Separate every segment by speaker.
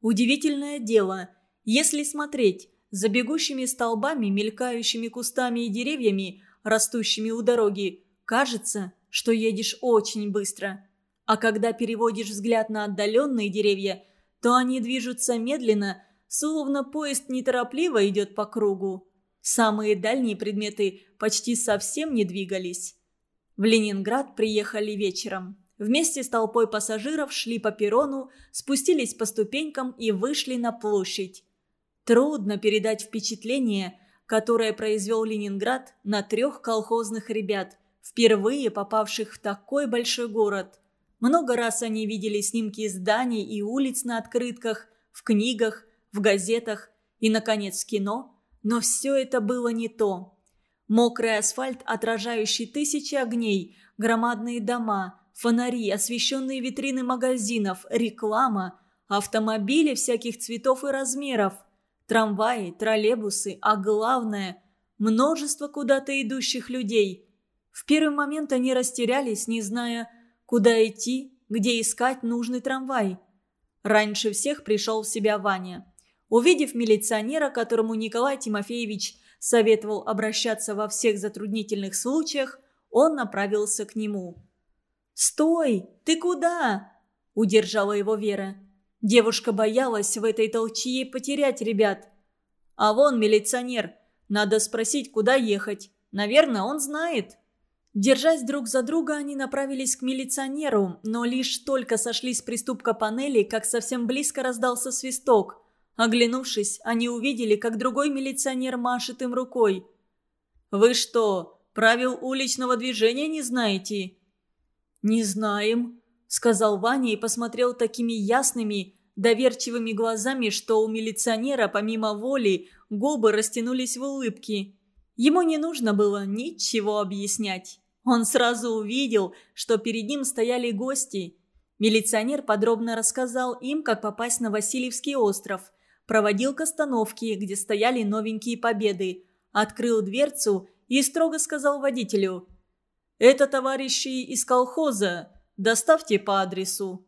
Speaker 1: Удивительное дело, если смотреть за бегущими столбами, мелькающими кустами и деревьями, растущими у дороги, кажется, что едешь очень быстро. А когда переводишь взгляд на отдаленные деревья, то они движутся медленно, словно поезд неторопливо идет по кругу. Самые дальние предметы почти совсем не двигались. В Ленинград приехали вечером. Вместе с толпой пассажиров шли по перрону, спустились по ступенькам и вышли на площадь. Трудно передать впечатление, которое произвел Ленинград на трех колхозных ребят, впервые попавших в такой большой город. Много раз они видели снимки зданий и улиц на открытках, в книгах, в газетах и, наконец, в кино. Но все это было не то. Мокрый асфальт, отражающий тысячи огней, громадные дома, фонари, освещенные витрины магазинов, реклама, автомобили всяких цветов и размеров, трамваи, троллейбусы, а главное – множество куда-то идущих людей. В первый момент они растерялись, не зная, куда идти, где искать нужный трамвай. Раньше всех пришел в себя Ваня. Увидев милиционера, которому Николай Тимофеевич советовал обращаться во всех затруднительных случаях, он направился к нему. «Стой! Ты куда?» – удержала его Вера. Девушка боялась в этой толчье потерять ребят. «А вон милиционер. Надо спросить, куда ехать. Наверное, он знает». Держась друг за друга, они направились к милиционеру, но лишь только сошли с приступка панели, как совсем близко раздался свисток. Оглянувшись, они увидели, как другой милиционер машет им рукой. «Вы что, правил уличного движения не знаете?» «Не знаем», — сказал Ваня и посмотрел такими ясными, доверчивыми глазами, что у милиционера, помимо воли, губы растянулись в улыбки. Ему не нужно было ничего объяснять. Он сразу увидел, что перед ним стояли гости. Милиционер подробно рассказал им, как попасть на Васильевский остров – проводил к остановке, где стояли новенькие победы, открыл дверцу и строго сказал водителю «Это товарищи из колхоза, доставьте по адресу».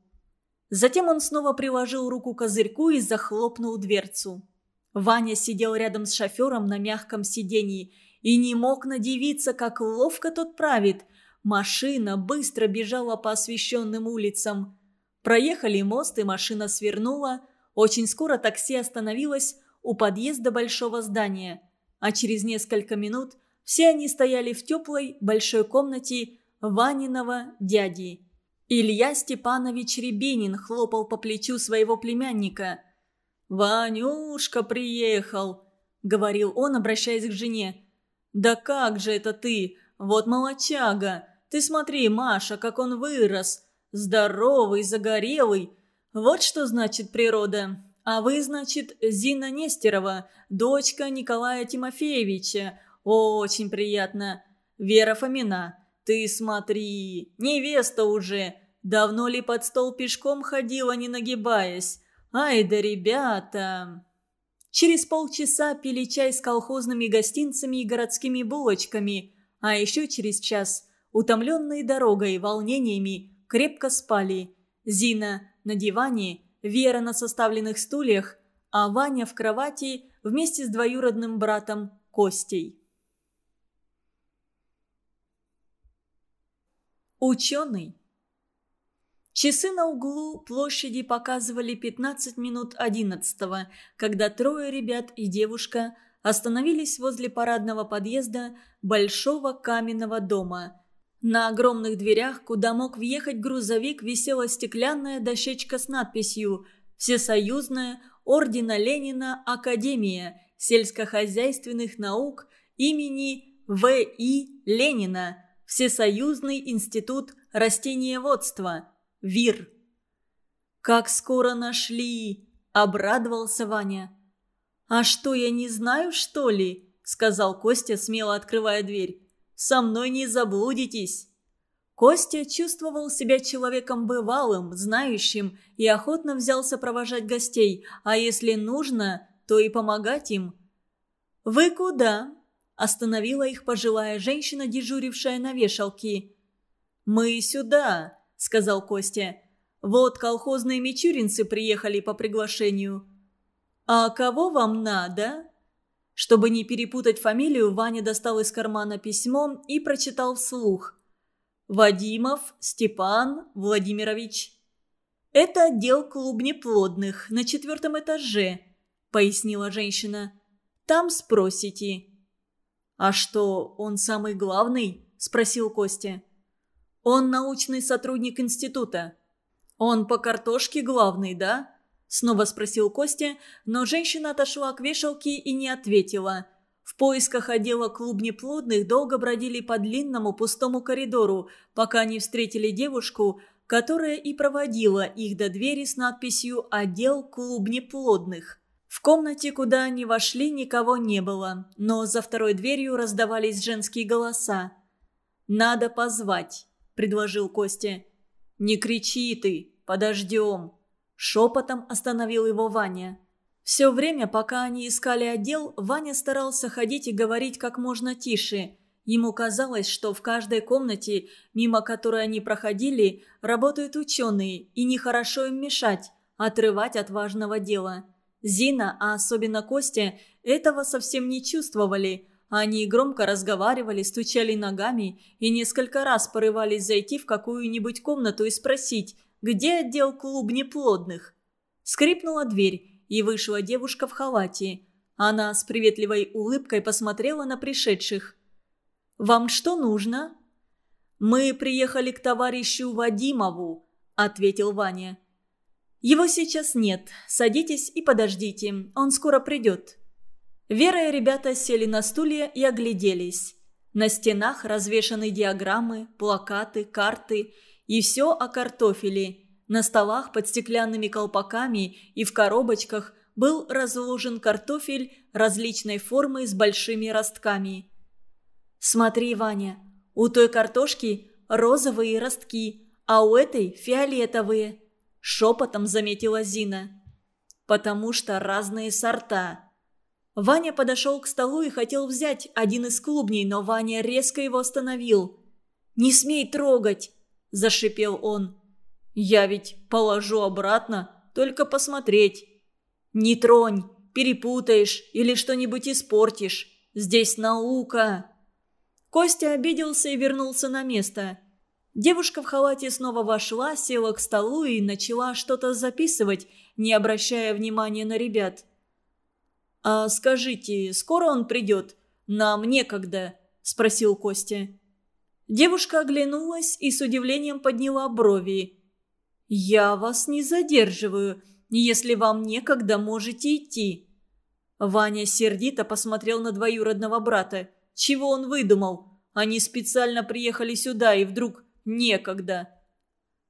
Speaker 1: Затем он снова приложил руку к козырьку и захлопнул дверцу. Ваня сидел рядом с шофером на мягком сиденье и не мог надевиться, как ловко тот правит. Машина быстро бежала по освещенным улицам. Проехали мост, и машина свернула. Очень скоро такси остановилось у подъезда большого здания, а через несколько минут все они стояли в теплой большой комнате Ваниного дяди. Илья Степанович Рябинин хлопал по плечу своего племянника. «Ванюшка приехал», — говорил он, обращаясь к жене. «Да как же это ты? Вот молочага! Ты смотри, Маша, как он вырос! Здоровый, загорелый! Вот что значит природа. А вы, значит, Зина Нестерова, дочка Николая Тимофеевича. Очень приятно. Вера Фомина, ты смотри, невеста уже. Давно ли под стол пешком ходила, не нагибаясь? Ай да ребята!» Через полчаса пили чай с колхозными гостинцами и городскими булочками, а еще через час, утомленные дорогой и волнениями, крепко спали. Зина на диване, Вера на составленных стульях, а Ваня в кровати вместе с двоюродным братом Костей. Ученый. Часы на углу площади показывали 15 минут 11 когда трое ребят и девушка остановились возле парадного подъезда большого каменного дома – на огромных дверях, куда мог въехать грузовик, висела стеклянная дощечка с надписью «Всесоюзная Ордена Ленина Академия сельскохозяйственных наук имени В.И. Ленина, Всесоюзный институт растениеводства, ВИР». «Как скоро нашли!» – обрадовался Ваня. «А что, я не знаю, что ли?» – сказал Костя, смело открывая дверь. Со мной не заблудитесь!» Костя чувствовал себя человеком бывалым, знающим и охотно взялся провожать гостей, а если нужно, то и помогать им. «Вы куда?» – остановила их пожилая женщина, дежурившая на вешалке. «Мы сюда», – сказал Костя. Вот колхозные мичуринцы приехали по приглашению. А кого вам надо?» Чтобы не перепутать фамилию, Ваня достал из кармана письмо и прочитал вслух. «Вадимов Степан Владимирович». «Это отдел клубнеплодных на четвертом этаже», — пояснила женщина. «Там спросите». «А что, он самый главный?» – спросил Костя. «Он научный сотрудник института». «Он по картошке главный, да?» – снова спросил Костя, но женщина отошла к вешалке и не ответила. В поисках отдела клубнеплодных долго бродили по длинному пустому коридору, пока не встретили девушку, которая и проводила их до двери с надписью «Отдел клубнеплодных». В комнате, куда они вошли, никого не было, но за второй дверью раздавались женские голоса. «Надо позвать», — предложил Костя. «Не кричи ты, подождем», — шепотом остановил его Ваня. Все время, пока они искали отдел, Ваня старался ходить и говорить как можно тише. Ему казалось, что в каждой комнате, мимо которой они проходили, работают ученые, и нехорошо им мешать, отрывать от важного дела. Зина, а особенно Костя, этого совсем не чувствовали. Они громко разговаривали, стучали ногами и несколько раз порывались зайти в какую-нибудь комнату и спросить, где отдел клуб неплодных. Скрипнула дверь, и вышла девушка в халате. Она с приветливой улыбкой посмотрела на пришедших. «Вам что нужно?» «Мы приехали к товарищу Вадимову», — ответил Ваня. «Его сейчас нет. Садитесь и подождите. Он скоро придет». Вера и ребята сели на стулья и огляделись. На стенах развешаны диаграммы, плакаты, карты и все о картофеле. На столах под стеклянными колпаками и в коробочках был разложен картофель различной формы с большими ростками. «Смотри, Ваня, у той картошки розовые ростки, а у этой фиолетовые», – шепотом заметила Зина. «Потому что разные сорта». Ваня подошел к столу и хотел взять один из клубней, но Ваня резко его остановил. «Не смей трогать!» – зашипел он. «Я ведь положу обратно, только посмотреть». «Не тронь, перепутаешь или что-нибудь испортишь. Здесь наука». Костя обиделся и вернулся на место – Девушка в халате снова вошла, села к столу и начала что-то записывать, не обращая внимания на ребят. «А скажите, скоро он придет? Нам некогда», – спросил Костя. Девушка оглянулась и с удивлением подняла брови. «Я вас не задерживаю. Если вам некогда, можете идти». Ваня сердито посмотрел на двоюродного брата. Чего он выдумал? Они специально приехали сюда и вдруг некогда.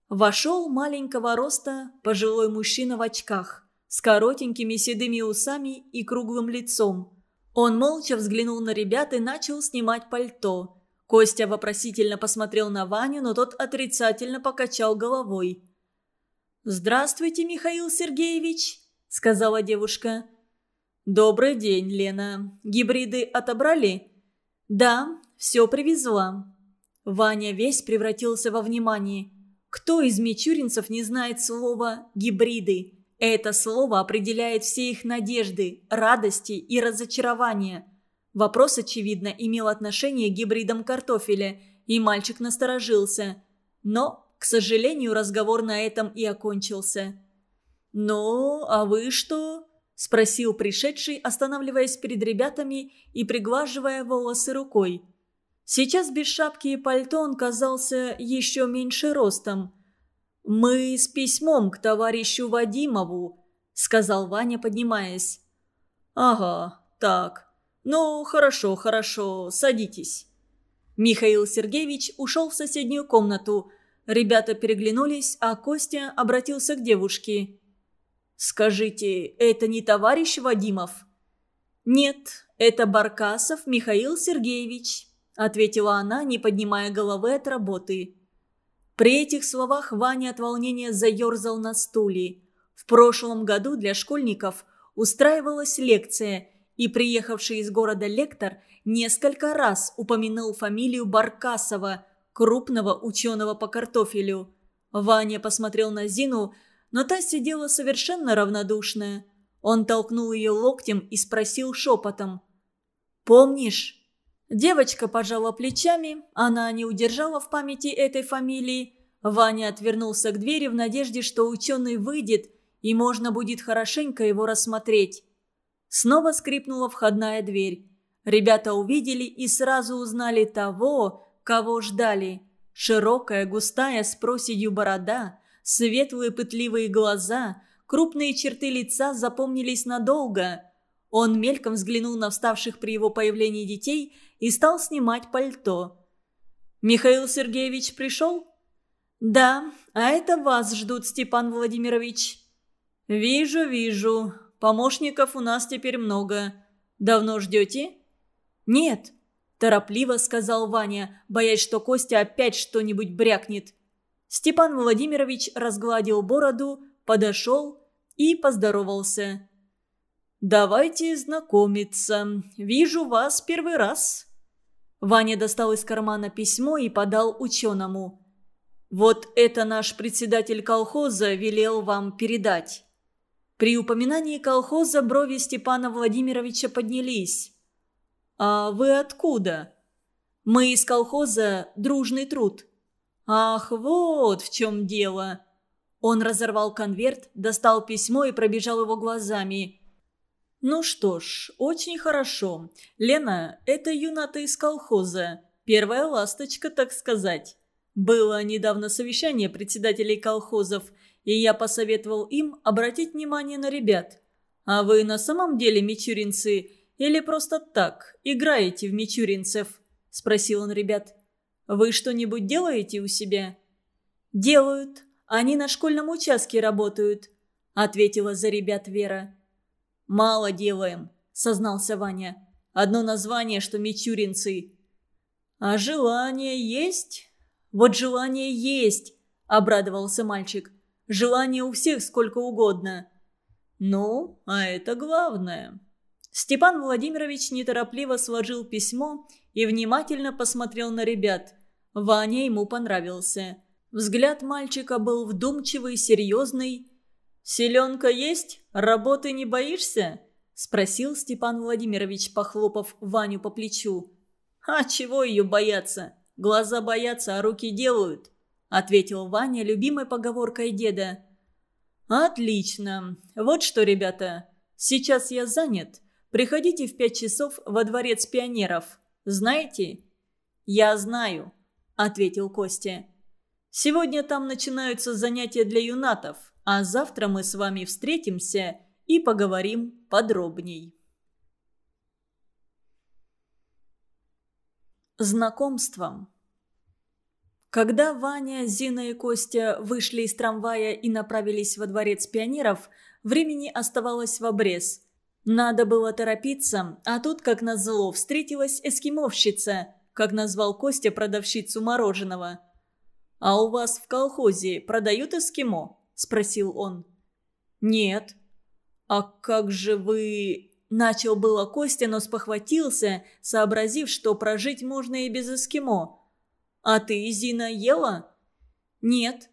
Speaker 1: Вошел маленького роста пожилой мужчина в очках, с коротенькими седыми усами и круглым лицом. Он молча взглянул на ребят и начал снимать пальто. Костя вопросительно посмотрел на Ваню, но тот отрицательно покачал головой. «Здравствуйте, Михаил Сергеевич», — сказала девушка. «Добрый день, Лена. Гибриды отобрали?» «Да, все привезла. Ваня весь превратился во внимание. Кто из мичуринцев не знает слова «гибриды»? Это слово определяет все их надежды, радости и разочарования. Вопрос, очевидно, имел отношение к гибридам картофеля, и мальчик насторожился. Но, к сожалению, разговор на этом и окончился. «Ну, а вы что?» – спросил пришедший, останавливаясь перед ребятами и приглаживая волосы рукой. Сейчас без шапки и пальто он казался еще меньше ростом. «Мы с письмом к товарищу Вадимову», — сказал Ваня, поднимаясь. «Ага, так. Ну, хорошо, хорошо, садитесь». Михаил Сергеевич ушел в соседнюю комнату. Ребята переглянулись, а Костя обратился к девушке. «Скажите, это не товарищ Вадимов?» «Нет, это Баркасов Михаил Сергеевич», ответила она, не поднимая головы от работы. При этих словах Ваня от волнения заерзал на стуле. В прошлом году для школьников устраивалась лекция, и приехавший из города лектор несколько раз упомянул фамилию Баркасова, крупного ученого по картофелю. Ваня посмотрел на Зину, но та сидела совершенно равнодушная. Он толкнул ее локтем и спросил шепотом. «Помнишь?» Девочка пожала плечами, она не удержала в памяти этой фамилии. Ваня отвернулся к двери в надежде, что ученый выйдет, и можно будет хорошенько его рассмотреть. Снова скрипнула входная дверь. Ребята увидели и сразу узнали того, кого ждали. Широкая, густая, с проседью борода, светлые пытливые глаза, крупные черты лица запомнились надолго. Он мельком взглянул на вставших при его появлении детей и стал снимать пальто. «Михаил Сергеевич пришел?» «Да, а это вас ждут, Степан Владимирович». «Вижу, вижу. Помощников у нас теперь много. Давно ждете?» «Нет», – торопливо сказал Ваня, боясь, что Костя опять что-нибудь брякнет. Степан Владимирович разгладил бороду, подошел и поздоровался. «Давайте знакомиться. Вижу вас первый раз». Ваня достал из кармана письмо и подал ученому. «Вот это наш председатель колхоза велел вам передать». При упоминании колхоза брови Степана Владимировича поднялись. «А вы откуда?» «Мы из колхоза «Дружный труд». «Ах, вот в чем дело!» Он разорвал конверт, достал письмо и пробежал его глазами. «Ну что ж, очень хорошо. Лена, это юната из колхоза. Первая ласточка, так сказать. Было недавно совещание председателей колхозов – и я посоветовал им обратить внимание на ребят. А вы на самом деле мичуринцы или просто так играете в мичуринцев?» – спросил он ребят. «Вы что-нибудь делаете у себя?» «Делают. Они на школьном участке работают», – ответила за ребят Вера. «Мало делаем», – сознался Ваня. «Одно название, что мичуринцы». «А желание есть?» «Вот желание есть», – обрадовался мальчик. Желание у всех сколько угодно. Ну, а это главное. Степан Владимирович неторопливо сложил письмо и внимательно посмотрел на ребят. Ваня ему понравился. Взгляд мальчика был вдумчивый, серьезный. «Селенка есть? Работы не боишься?» – спросил Степан Владимирович, похлопав Ваню по плечу. «А чего ее бояться? Глаза боятся, а руки делают ответил Ваня любимой поговоркой деда. «Отлично. Вот что, ребята, сейчас я занят. Приходите в пять часов во дворец пионеров. Знаете?» «Я знаю», — ответил Костя. «Сегодня там начинаются занятия для юнатов, а завтра мы с вами встретимся и поговорим подробней». Знакомством когда Ваня, Зина и Костя вышли из трамвая и направились во дворец пионеров, времени оставалось в обрез. Надо было торопиться, а тут, как назло, встретилась эскимовщица, как назвал Костя продавщицу мороженого. «А у вас в колхозе продают эскимо?» – спросил он. «Нет». «А как же вы...» Начал было Костя, но спохватился, сообразив, что прожить можно и без эскимо – «А ты, Зина, ела?» «Нет».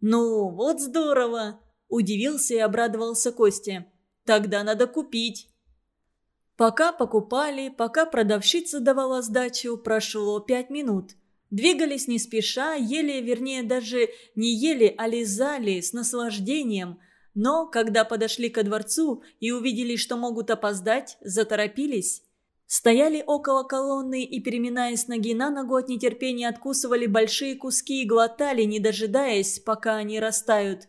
Speaker 1: «Ну, вот здорово!» – удивился и обрадовался Костя. «Тогда надо купить». Пока покупали, пока продавщица давала сдачу, прошло пять минут. Двигались не спеша, ели, вернее, даже не ели, а лизали с наслаждением. Но, когда подошли ко дворцу и увидели, что могут опоздать, заторопились. Стояли около колонны и, переминаясь ноги на ногу от нетерпения, откусывали большие куски и глотали, не дожидаясь, пока они растают.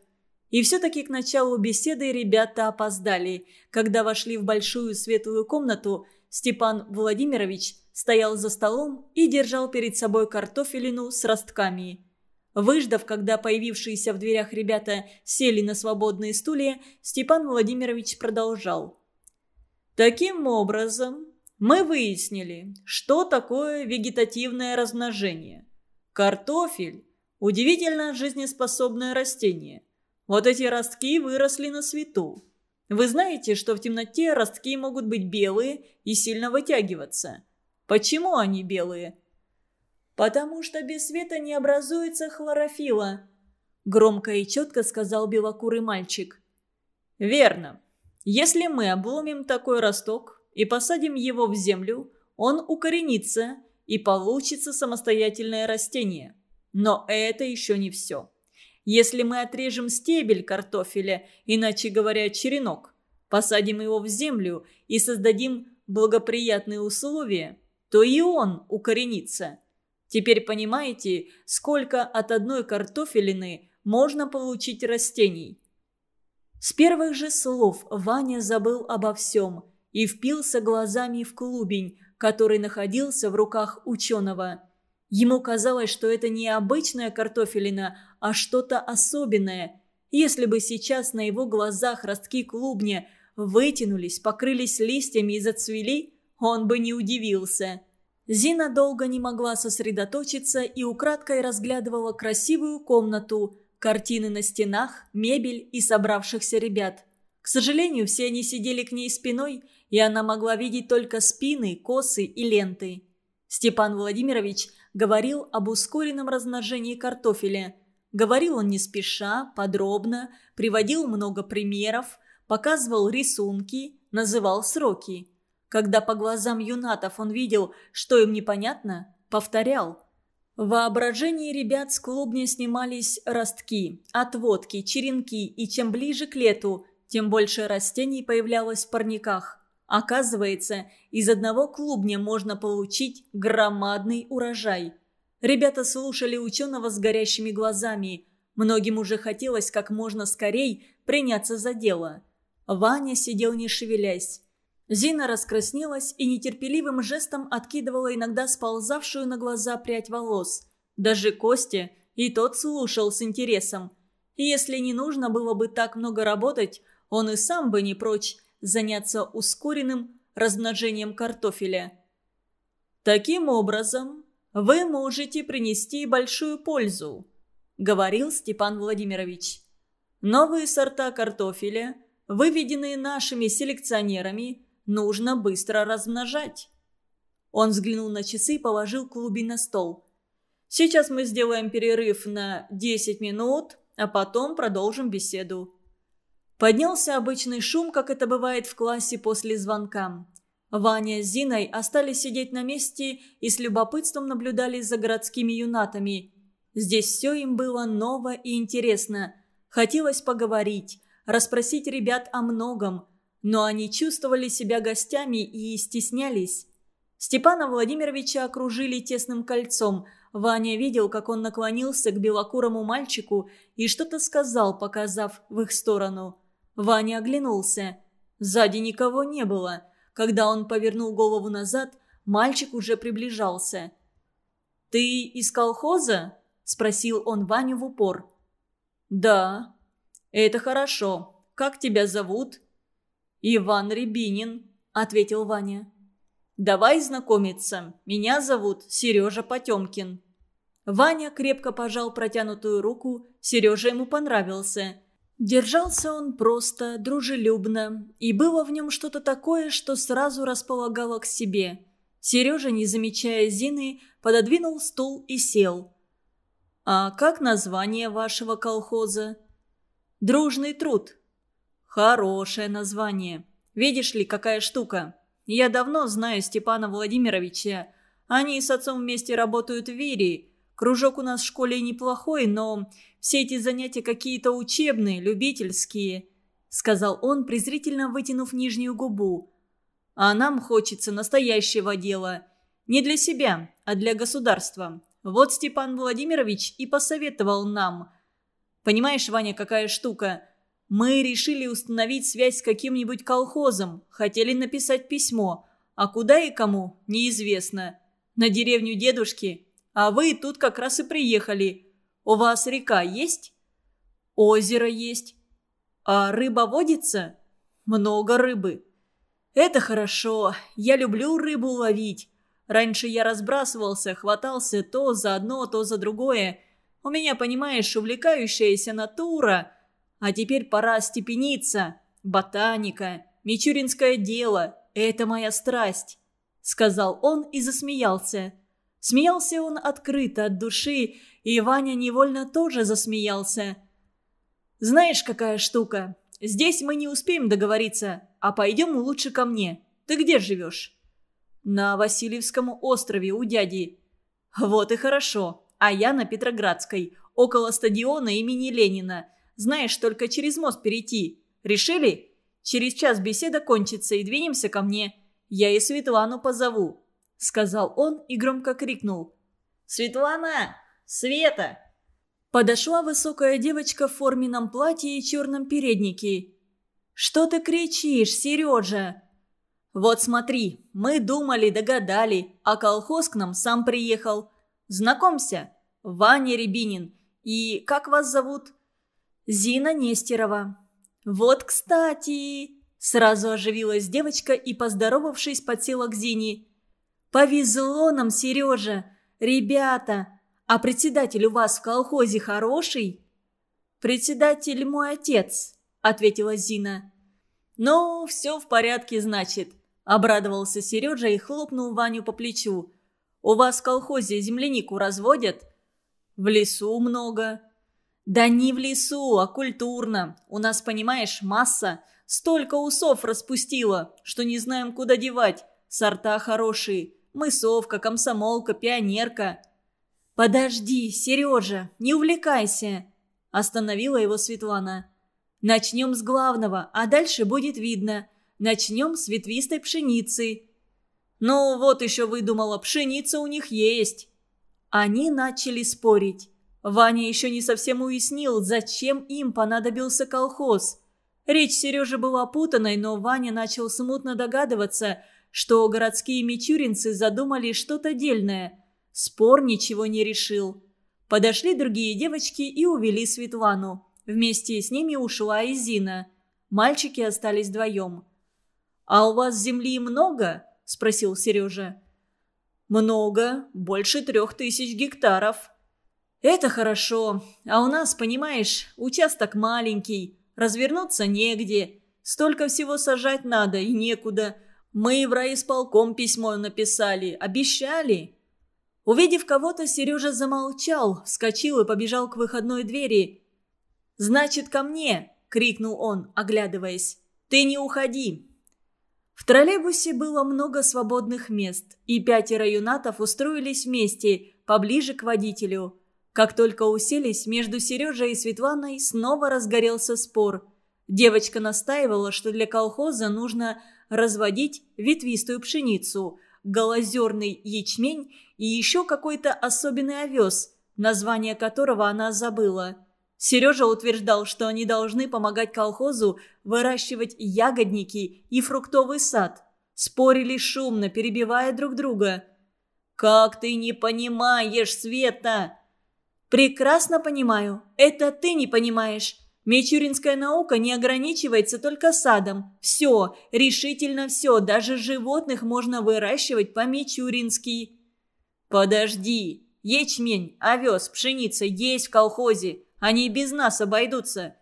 Speaker 1: И все-таки к началу беседы ребята опоздали. Когда вошли в большую светлую комнату, Степан Владимирович стоял за столом и держал перед собой картофелину с ростками. Выждав, когда появившиеся в дверях ребята сели на свободные стулья, Степан Владимирович продолжал. «Таким образом, мы выяснили, что такое вегетативное размножение. Картофель – удивительно жизнеспособное растение. Вот эти ростки выросли на свету. Вы знаете, что в темноте ростки могут быть белые и сильно вытягиваться. Почему они белые? Потому что без света не образуется хлорофила. Громко и четко сказал белокурый мальчик. «Верно. Если мы обломим такой росток и посадим его в землю, он укоренится и получится самостоятельное растение. Но это еще не все. Если мы отрежем стебель картофеля, иначе говоря, черенок, посадим его в землю и создадим благоприятные условия, то и он укоренится. Теперь понимаете, сколько от одной картофелины можно получить растений? С первых же слов Ваня забыл обо всем и впился глазами в клубень, который находился в руках ученого. Ему казалось, что это не обычная картофелина, а что-то особенное. Если бы сейчас на его глазах ростки клубня вытянулись, покрылись листьями и зацвели, он бы не удивился. Зина долго не могла сосредоточиться и украдкой разглядывала красивую комнату, картины на стенах, мебель и собравшихся ребят. К сожалению, все они сидели к ней спиной, и она могла видеть только спины, косы и ленты. Степан Владимирович говорил об ускоренном размножении картофеля. Говорил он не спеша, подробно, приводил много примеров, показывал рисунки, называл сроки. Когда по глазам юнатов он видел, что им непонятно, повторял. В воображении ребят с клубня снимались ростки, отводки, черенки, и чем ближе к лету, тем больше растений появлялось в парниках. Оказывается, из одного клубня можно получить громадный урожай. Ребята слушали ученого с горящими глазами. Многим уже хотелось как можно скорей приняться за дело. Ваня сидел не шевелясь. Зина раскраснелась и нетерпеливым жестом откидывала иногда сползавшую на глаза прядь волос. Даже Костя и тот слушал с интересом. Если не нужно было бы так много работать, он и сам бы не прочь заняться ускоренным размножением картофеля. Таким образом, вы можете принести большую пользу, говорил Степан Владимирович. Новые сорта картофеля, выведенные нашими селекционерами, Нужно быстро размножать. Он взглянул на часы и положил клубень на стол. Сейчас мы сделаем перерыв на 10 минут, а потом продолжим беседу. Поднялся обычный шум, как это бывает в классе после звонка. Ваня с Зиной остались сидеть на месте и с любопытством наблюдали за городскими юнатами. Здесь все им было ново и интересно. Хотелось поговорить, расспросить ребят о многом – но они чувствовали себя гостями и стеснялись. Степана Владимировича окружили тесным кольцом. Ваня видел, как он наклонился к белокурому мальчику и что-то сказал, показав в их сторону. Ваня оглянулся. Сзади никого не было. Когда он повернул голову назад, мальчик уже приближался. «Ты из колхоза?» – спросил он Ваню в упор. «Да». «Это хорошо. Как тебя зовут?» «Иван Рябинин», — ответил Ваня. «Давай знакомиться. Меня зовут Сережа Потемкин». Ваня крепко пожал протянутую руку, Сережа ему понравился. Держался он просто, дружелюбно, и было в нем что-то такое, что сразу располагало к себе. Сережа, не замечая Зины, пододвинул стул и сел. «А как название вашего колхоза?» «Дружный труд», Хорошее название. Видишь ли, какая штука. Я давно знаю Степана Владимировича. Они с отцом вместе работают в Вире. Кружок у нас в школе неплохой, но все эти занятия какие-то учебные, любительские», — сказал он, презрительно вытянув нижнюю губу. «А нам хочется настоящего дела. Не для себя, а для государства. Вот Степан Владимирович и посоветовал нам. Понимаешь, Ваня, какая штука?» Мы решили установить связь с каким-нибудь колхозом, хотели написать письмо, а куда и кому, неизвестно. На деревню дедушки, а вы тут как раз и приехали. У вас река есть? Озеро есть. А рыба водится? Много рыбы. Это хорошо, я люблю рыбу ловить. Раньше я разбрасывался, хватался то за одно, то за другое. У меня, понимаешь, увлекающаяся натура – а теперь пора степениться. Ботаника, мичуринское дело – это моя страсть», – сказал он и засмеялся. Смеялся он открыто, от души, и Ваня невольно тоже засмеялся. «Знаешь, какая штука? Здесь мы не успеем договориться, а пойдем лучше ко мне. Ты где живешь?» «На Васильевском острове у дяди». «Вот и хорошо. А я на Петроградской, около стадиона имени Ленина. Знаешь, только через мост перейти. Решили? Через час беседа кончится и двинемся ко мне. Я и Светлану позову», — сказал он и громко крикнул. «Светлана! Света!» Подошла высокая девочка в форменном платье и черном переднике. «Что ты кричишь, Сережа?» «Вот смотри, мы думали, догадали, а колхоз к нам сам приехал. Знакомься, Ваня Рябинин. И как вас зовут?» «Зина Нестерова». «Вот, кстати...» Сразу оживилась девочка и, поздоровавшись, подсела к Зине. «Повезло нам, Сережа! Ребята, «А председатель у вас в колхозе хороший?» «Председатель мой отец», — ответила Зина. «Ну, все в порядке, значит», — обрадовался Сережа и хлопнул Ваню по плечу. «У вас в колхозе землянику разводят?» «В лесу много». «Да не в лесу, а культурно. У нас, понимаешь, масса. Столько усов распустила, что не знаем, куда девать. Сорта хорошие. Мысовка, комсомолка, пионерка». «Подожди, Сережа, не увлекайся!» – остановила его Светлана. «Начнем с главного, а дальше будет видно. Начнем с ветвистой пшеницы». «Ну, вот еще выдумала, пшеница у них есть». Они начали спорить. Ваня еще не совсем уяснил, зачем им понадобился колхоз. Речь Сережи была путанной, но Ваня начал смутно догадываться, что городские мичуринцы задумали что-то дельное – Спор ничего не решил. Подошли другие девочки и увели Светлану. Вместе с ними ушла и Зина. Мальчики остались вдвоем. «А у вас земли много?» – спросил Сережа. «Много. Больше трех тысяч гектаров». «Это хорошо. А у нас, понимаешь, участок маленький. Развернуться негде. Столько всего сажать надо и некуда. Мы в райисполком письмо написали. Обещали. Увидев кого-то, Сережа замолчал, вскочил и побежал к выходной двери. «Значит, ко мне!» – крикнул он, оглядываясь. «Ты не уходи!» В троллейбусе было много свободных мест, и пятеро юнатов устроились вместе, поближе к водителю. Как только уселись, между Сережей и Светланой снова разгорелся спор. Девочка настаивала, что для колхоза нужно разводить ветвистую пшеницу, голозерный ячмень и еще какой-то особенный овес, название которого она забыла. Сережа утверждал, что они должны помогать колхозу выращивать ягодники и фруктовый сад. Спорили шумно, перебивая друг друга. «Как ты не понимаешь, Света?» «Прекрасно понимаю. Это ты не понимаешь. Мичуринская наука не ограничивается только садом. Все, решительно все, даже животных можно выращивать по-мичурински». «Подожди! Ячмень, овес, пшеница есть в колхозе. Они без нас обойдутся».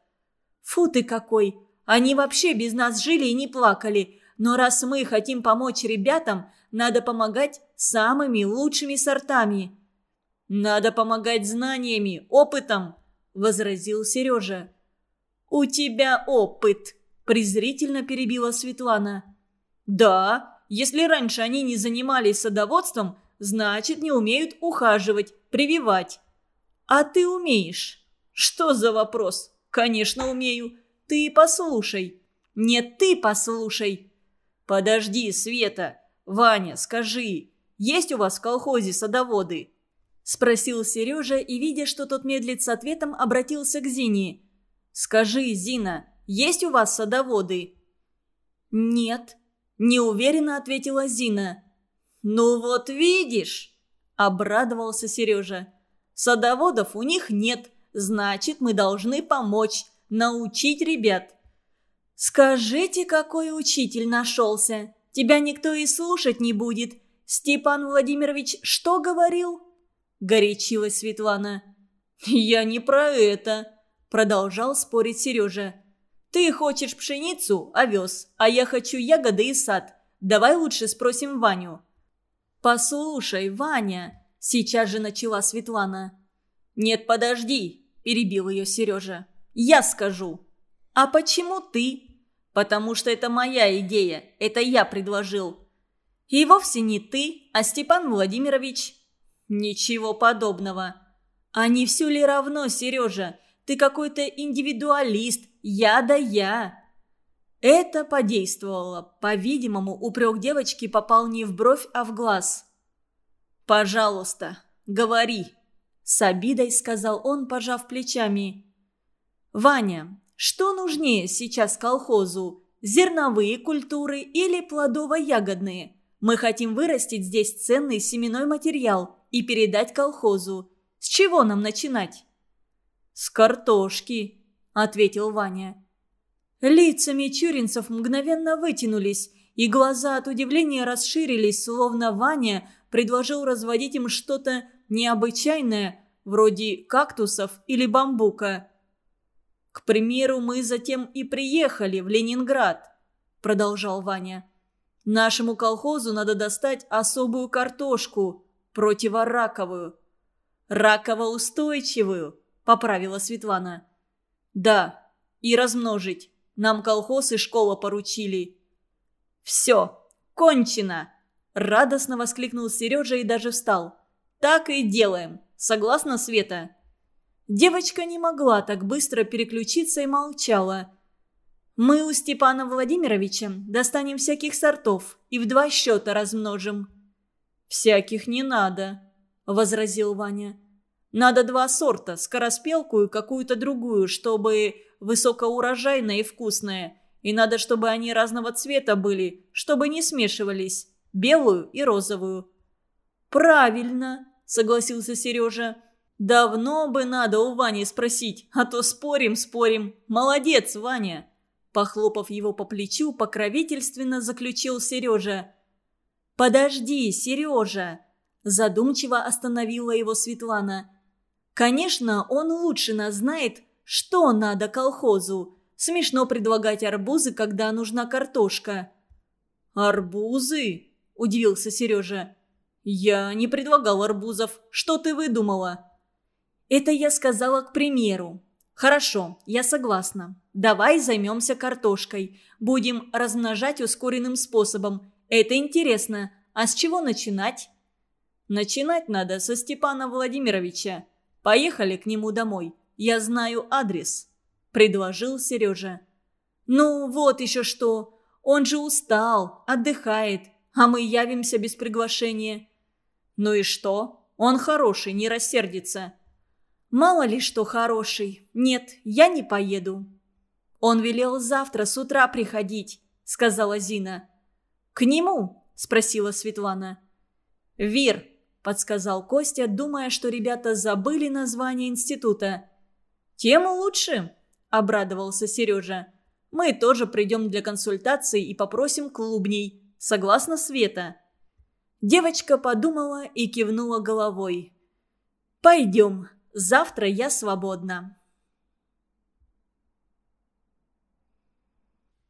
Speaker 1: «Фу ты какой! Они вообще без нас жили и не плакали. Но раз мы хотим помочь ребятам, надо помогать самыми лучшими сортами». «Надо помогать знаниями, опытом», – возразил Сережа. «У тебя опыт», – презрительно перебила Светлана. «Да, если раньше они не занимались садоводством, значит, не умеют ухаживать, прививать. А ты умеешь? Что за вопрос? Конечно, умею. Ты послушай. Нет, ты послушай. Подожди, Света. Ваня, скажи, есть у вас в колхозе садоводы? Спросил Сережа и, видя, что тот медлит с ответом, обратился к Зине. «Скажи, Зина, есть у вас садоводы?» «Нет», – неуверенно ответила Зина. «Ну вот видишь!» – обрадовался Сережа. «Садоводов у них нет, значит, мы должны помочь, научить ребят». «Скажите, какой учитель нашелся? Тебя никто и слушать не будет. Степан Владимирович что говорил?» – горячилась Светлана. «Я не про это», – продолжал спорить Сережа. «Ты хочешь пшеницу, овес, а я хочу ягоды и сад. Давай лучше спросим Ваню». «Послушай, Ваня!» Сейчас же начала Светлана. «Нет, подожди!» – перебил ее Сережа. «Я скажу!» «А почему ты?» «Потому что это моя идея, это я предложил». «И вовсе не ты, а Степан Владимирович». «Ничего подобного». «А не все ли равно, Сережа? Ты какой-то индивидуалист, я да я». Это подействовало. По-видимому, упрек девочки попал не в бровь, а в глаз. «Пожалуйста, говори», – с обидой сказал он, пожав плечами. «Ваня, что нужнее сейчас колхозу? Зерновые культуры или плодово-ягодные? Мы хотим вырастить здесь ценный семенной материал и передать колхозу. С чего нам начинать?» «С картошки», – ответил Ваня. Лица мичуринцев мгновенно вытянулись, и глаза от удивления расширились, словно Ваня предложил разводить им что-то необычайное, вроде кактусов или бамбука. «К примеру, мы затем и приехали в Ленинград», – продолжал Ваня. «Нашему колхозу надо достать особую картошку, противораковую». «Раковоустойчивую», – поправила Светлана. «Да, и размножить. Нам колхоз и школа поручили». «Все, кончено!» Радостно воскликнул Сережа и даже встал. «Так и делаем. Согласна, Света?» Девочка не могла так быстро переключиться и молчала. «Мы у Степана Владимировича достанем всяких сортов и в два счета размножим». «Всяких не надо», — возразил Ваня. «Надо два сорта, скороспелку и какую-то другую, чтобы высокоурожайное и вкусное. И надо, чтобы они разного цвета были, чтобы не смешивались белую и розовую. «Правильно», — согласился Сережа. «Давно бы надо у Вани спросить, а то спорим, спорим. Молодец, Ваня!» Похлопав его по плечу, покровительственно заключил Сережа. «Подожди, Сережа!» Задумчиво остановила его Светлана. «Конечно, он лучше нас знает, что надо колхозу. Смешно предлагать арбузы, когда нужна картошка». «Арбузы?» – удивился Сережа. «Я не предлагал арбузов. Что ты выдумала?» «Это я сказала к примеру. Хорошо, я согласна. Давай займемся картошкой. Будем размножать ускоренным способом. Это интересно. А с чего начинать?» «Начинать надо со Степана Владимировича. Поехали к нему домой. Я знаю адрес», – предложил Сережа. «Ну, вот еще что. Он же устал, отдыхает а мы явимся без приглашения». «Ну и что? Он хороший, не рассердится». «Мало ли что хороший. Нет, я не поеду». «Он велел завтра с утра приходить», — сказала Зина. «К нему?» — спросила Светлана. «Вир», — подсказал Костя, думая, что ребята забыли название института. «Тем лучше», — обрадовался Сережа. «Мы тоже придем для консультации и попросим клубней. Согласна, Света?» Девочка подумала и кивнула головой. «Пойдем. Завтра я свободна».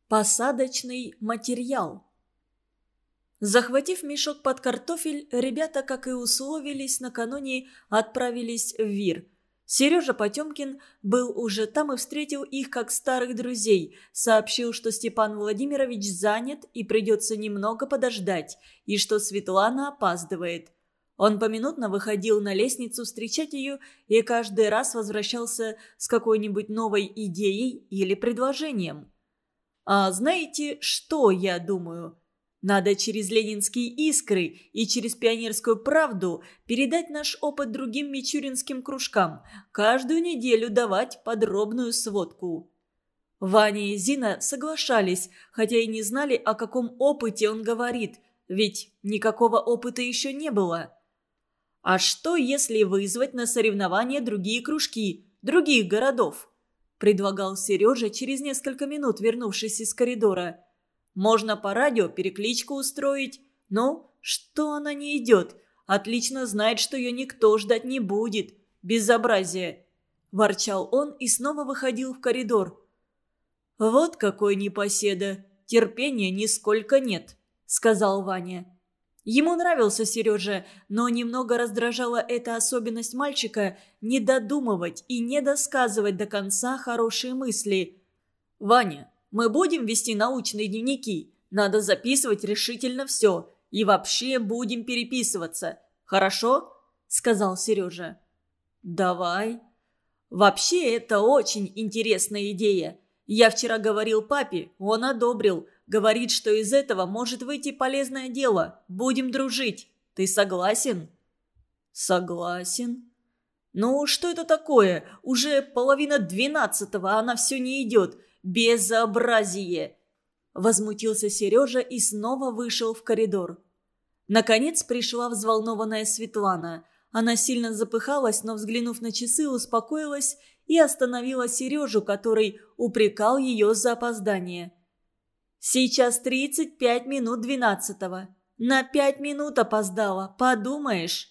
Speaker 1: Посадочный материал Захватив мешок под картофель, ребята, как и условились, накануне отправились в Вир – Сережа Потемкин был уже там и встретил их как старых друзей. Сообщил, что Степан Владимирович занят и придется немного подождать, и что Светлана опаздывает. Он поминутно выходил на лестницу встречать ее и каждый раз возвращался с какой-нибудь новой идеей или предложением. «А знаете, что я думаю?» Надо через ленинские искры и через пионерскую правду передать наш опыт другим мичуринским кружкам, каждую неделю давать подробную сводку. Ваня и Зина соглашались, хотя и не знали, о каком опыте он говорит, ведь никакого опыта еще не было. А что, если вызвать на соревнования другие кружки, других городов? Предлагал Сережа через несколько минут, вернувшись из коридора – можно по радио перекличку устроить. Ну, что она не идет? Отлично знает, что ее никто ждать не будет. Безобразие!» Ворчал он и снова выходил в коридор. «Вот какой непоседа! Терпения нисколько нет», — сказал Ваня. Ему нравился Сережа, но немного раздражала эта особенность мальчика не додумывать и не досказывать до конца хорошие мысли. «Ваня, мы будем вести научные дневники. Надо записывать решительно все. И вообще будем переписываться. Хорошо?» – сказал Сережа. «Давай». «Вообще это очень интересная идея. Я вчера говорил папе, он одобрил. Говорит, что из этого может выйти полезное дело. Будем дружить. Ты согласен?» «Согласен». «Ну, что это такое? Уже половина двенадцатого, а она все не идет. Безобразие!» Возмутился Сережа и снова вышел в коридор. Наконец пришла взволнованная Светлана. Она сильно запыхалась, но, взглянув на часы, успокоилась и остановила Сережу, который упрекал ее за опоздание. Сейчас 35 минут двенадцатого. На пять минут опоздала, подумаешь.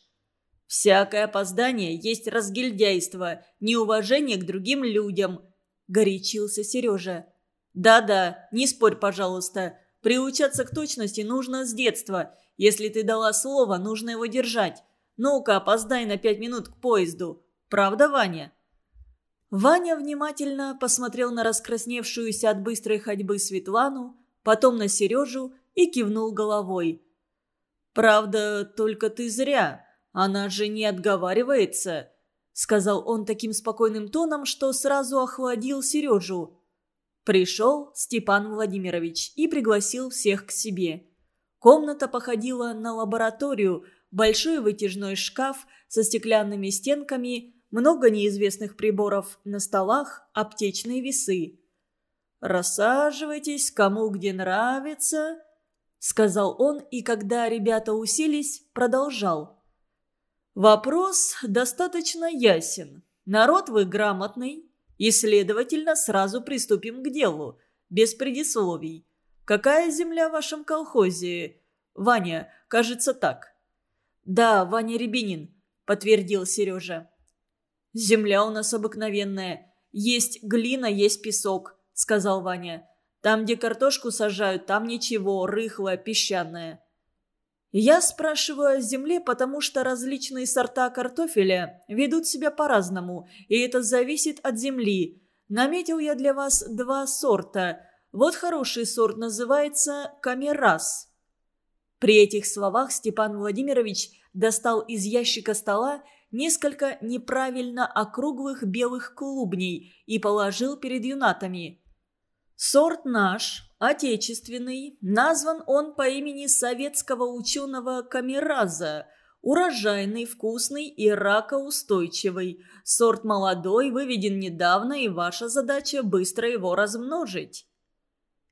Speaker 1: Всякое опоздание есть разгильдяйство, неуважение к другим людям, горячился Сережа. Да-да, не спорь, пожалуйста. Приучаться к точности нужно с детства. Если ты дала слово, нужно его держать. Ну-ка, опоздай на пять минут к поезду. Правда, Ваня?» Ваня внимательно посмотрел на раскрасневшуюся от быстрой ходьбы Светлану, потом на Сережу и кивнул головой. «Правда, только ты зря. Она же не отговаривается», — сказал он таким спокойным тоном, что сразу охладил Сережу. Пришел Степан Владимирович и пригласил всех к себе. Комната походила на лабораторию, большой вытяжной шкаф со стеклянными стенками, много неизвестных приборов на столах, аптечные весы. «Рассаживайтесь, кому где нравится», — сказал он, и когда ребята уселись, продолжал. «Вопрос достаточно ясен. Народ вы грамотный, и, следовательно, сразу приступим к делу, без предисловий. Какая земля в вашем колхозе? Ваня, кажется, так». «Да, Ваня Рябинин», — подтвердил Сережа. «Земля у нас обыкновенная. Есть глина, есть песок. – сказал Ваня. «Там, где картошку сажают, там ничего, рыхлое, песчаное». Я спрашиваю о земле, потому что различные сорта картофеля ведут себя по-разному, и это зависит от земли. Наметил я для вас два сорта. Вот хороший сорт называется камерас. При этих словах Степан Владимирович достал из ящика стола несколько неправильно округлых белых клубней и положил перед юнатами. Сорт наш, отечественный, назван он по имени советского ученого Камераза. Урожайный, вкусный и ракоустойчивый. Сорт молодой, выведен недавно, и ваша задача быстро его размножить.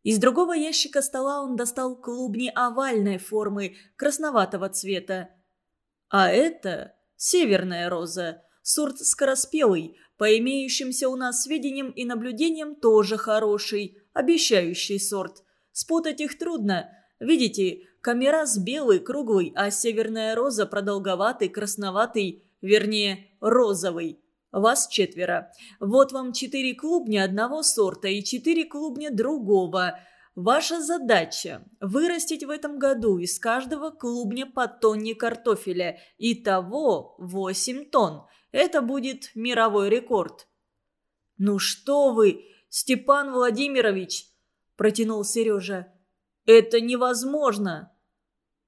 Speaker 1: Из другого ящика стола он достал клубни овальной формы, красноватого цвета. А это северная роза, сорт скороспелый, по имеющимся у нас сведениям и наблюдениям тоже хороший, обещающий сорт. Спутать их трудно. Видите, камерас белый, круглый, а северная роза продолговатый, красноватый, вернее, розовый. Вас четверо. Вот вам четыре клубня одного сорта и четыре клубня другого. Ваша задача – вырастить в этом году из каждого клубня по тонне картофеля. Итого 8 тонн. Это будет мировой рекорд. «Ну что вы!» Степан Владимирович!» – протянул Сережа. «Это невозможно!»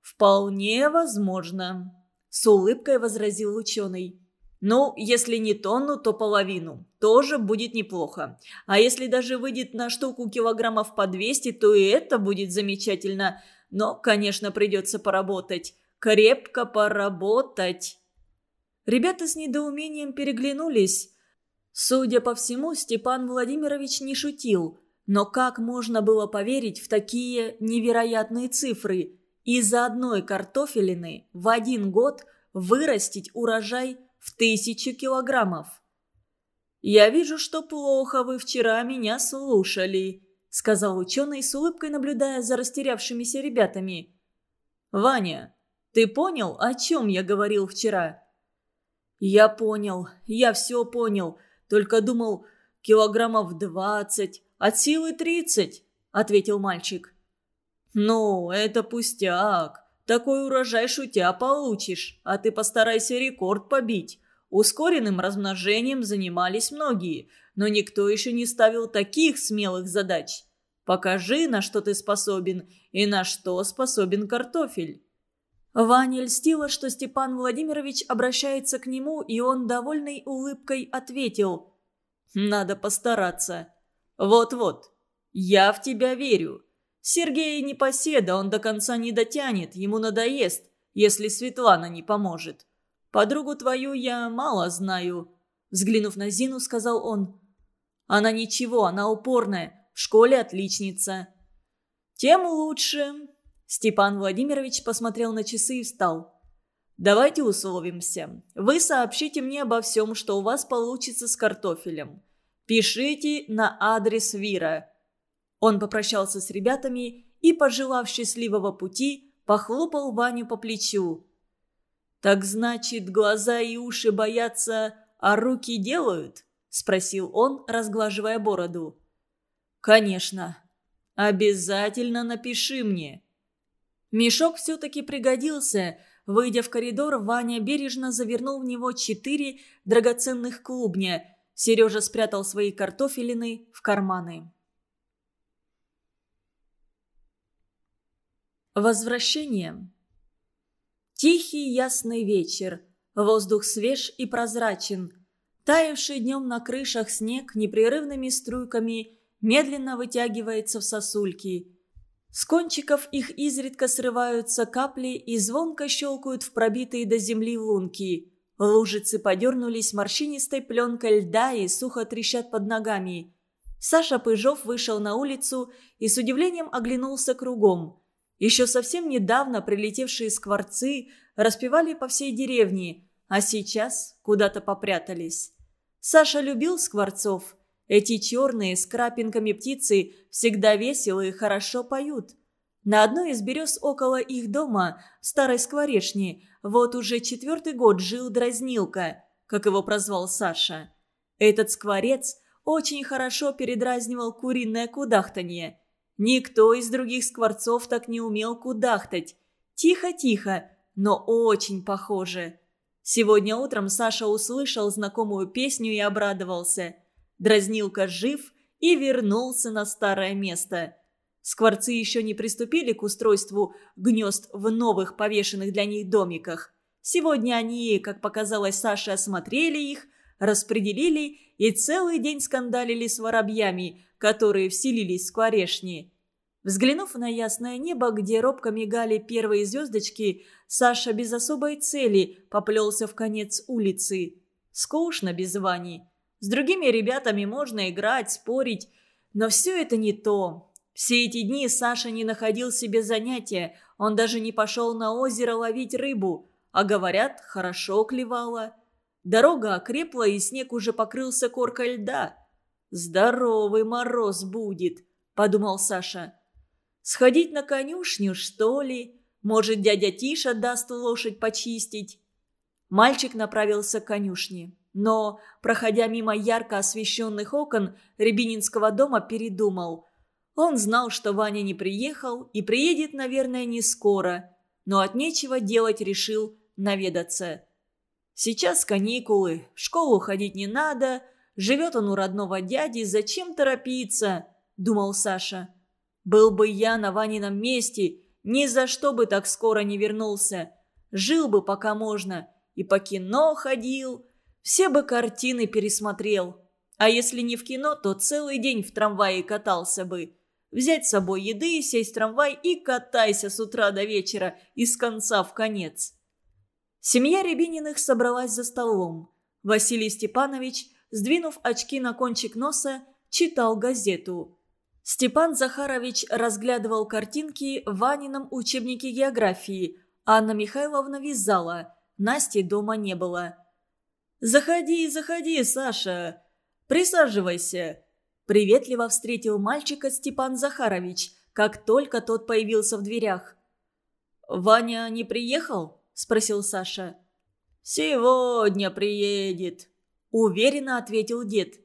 Speaker 1: «Вполне возможно», – с улыбкой возразил ученый. «Ну, если не тонну, то половину. Тоже будет неплохо. А если даже выйдет на штуку килограммов по 200, то и это будет замечательно. Но, конечно, придется поработать. Крепко поработать». Ребята с недоумением переглянулись. Судя по всему, Степан Владимирович не шутил. Но как можно было поверить в такие невероятные цифры? Из-за одной картофелины в один год вырастить урожай в тысячу килограммов. «Я вижу, что плохо вы вчера меня слушали», — сказал ученый с улыбкой, наблюдая за растерявшимися ребятами. «Ваня, ты понял, о чем я говорил вчера?» «Я понял, я все понял. Только думал, килограммов двадцать, от силы тридцать», — ответил мальчик. «Ну, это пустяк. Такой урожай шутя получишь, а ты постарайся рекорд побить. Ускоренным размножением занимались многие, но никто еще не ставил таких смелых задач. Покажи, на что ты способен и на что способен картофель». Ваня льстила, что Степан Владимирович обращается к нему, и он, довольной улыбкой, ответил «Надо постараться. Вот-вот, я в тебя верю. Сергей не поседа, он до конца не дотянет, ему надоест, если Светлана не поможет. Подругу твою я мало знаю», — взглянув на Зину, сказал он. «Она ничего, она упорная, в школе отличница». «Тем лучше», Степан Владимирович посмотрел на часы и встал. «Давайте условимся. Вы сообщите мне обо всем, что у вас получится с картофелем. Пишите на адрес Вира». Он попрощался с ребятами и, пожелав счастливого пути, похлопал Ваню по плечу. «Так значит, глаза и уши боятся, а руки делают?» – спросил он, разглаживая бороду. «Конечно. Обязательно напиши мне». Мешок все-таки пригодился. Выйдя в коридор, Ваня бережно завернул в него четыре драгоценных клубня. Сережа спрятал свои картофелины в карманы. Возвращение. Тихий ясный вечер. Воздух свеж и прозрачен. Таявший днем на крышах снег непрерывными струйками медленно вытягивается в сосульки – с кончиков их изредка срываются капли и звонко щелкают в пробитые до земли лунки. Лужицы подернулись морщинистой пленкой льда и сухо трещат под ногами. Саша Пыжов вышел на улицу и с удивлением оглянулся кругом. Еще совсем недавно прилетевшие скворцы распевали по всей деревне, а сейчас куда-то попрятались. Саша любил скворцов – эти черные с крапинками птицы всегда весело и хорошо поют. На одной из берез около их дома, в старой скворечне, вот уже четвертый год жил Дразнилка, как его прозвал Саша. Этот скворец очень хорошо передразнивал куриное кудахтанье. Никто из других скворцов так не умел кудахтать. Тихо-тихо, но очень похоже. Сегодня утром Саша услышал знакомую песню и обрадовался – Дразнилка жив и вернулся на старое место. Скворцы еще не приступили к устройству гнезд в новых повешенных для них домиках. Сегодня они, как показалось Саше, осмотрели их, распределили и целый день скандалили с воробьями, которые вселились в скворешни. Взглянув на ясное небо, где робко мигали первые звездочки, Саша без особой цели поплелся в конец улицы. Скучно без Вани. С другими ребятами можно играть, спорить, но все это не то. Все эти дни Саша не находил себе занятия, он даже не пошел на озеро ловить рыбу, а говорят, хорошо клевало. Дорога окрепла, и снег уже покрылся коркой льда. «Здоровый мороз будет», — подумал Саша. «Сходить на конюшню, что ли? Может, дядя Тиша даст лошадь почистить?» Мальчик направился к конюшне. Но, проходя мимо ярко освещенных окон Рябининского дома, передумал. Он знал, что Ваня не приехал и приедет, наверное, не скоро, но от нечего делать решил наведаться. Сейчас каникулы, в школу ходить не надо, живет он у родного дяди, зачем торопиться, думал Саша. Был бы я на Ванином месте, ни за что бы так скоро не вернулся. Жил бы пока можно, и по кино ходил, все бы картины пересмотрел. А если не в кино, то целый день в трамвае катался бы. Взять с собой еды, сесть в трамвай и катайся с утра до вечера, из конца в конец. Семья Рябининых собралась за столом. Василий Степанович, сдвинув очки на кончик носа, читал газету. Степан Захарович разглядывал картинки в Ванином учебнике географии. Анна Михайловна вязала. Насти дома не было. «Заходи, заходи, Саша! Присаживайся!» Приветливо встретил мальчика Степан Захарович, как только тот появился в дверях. «Ваня не приехал?» – спросил Саша. «Сегодня приедет», – уверенно ответил дед.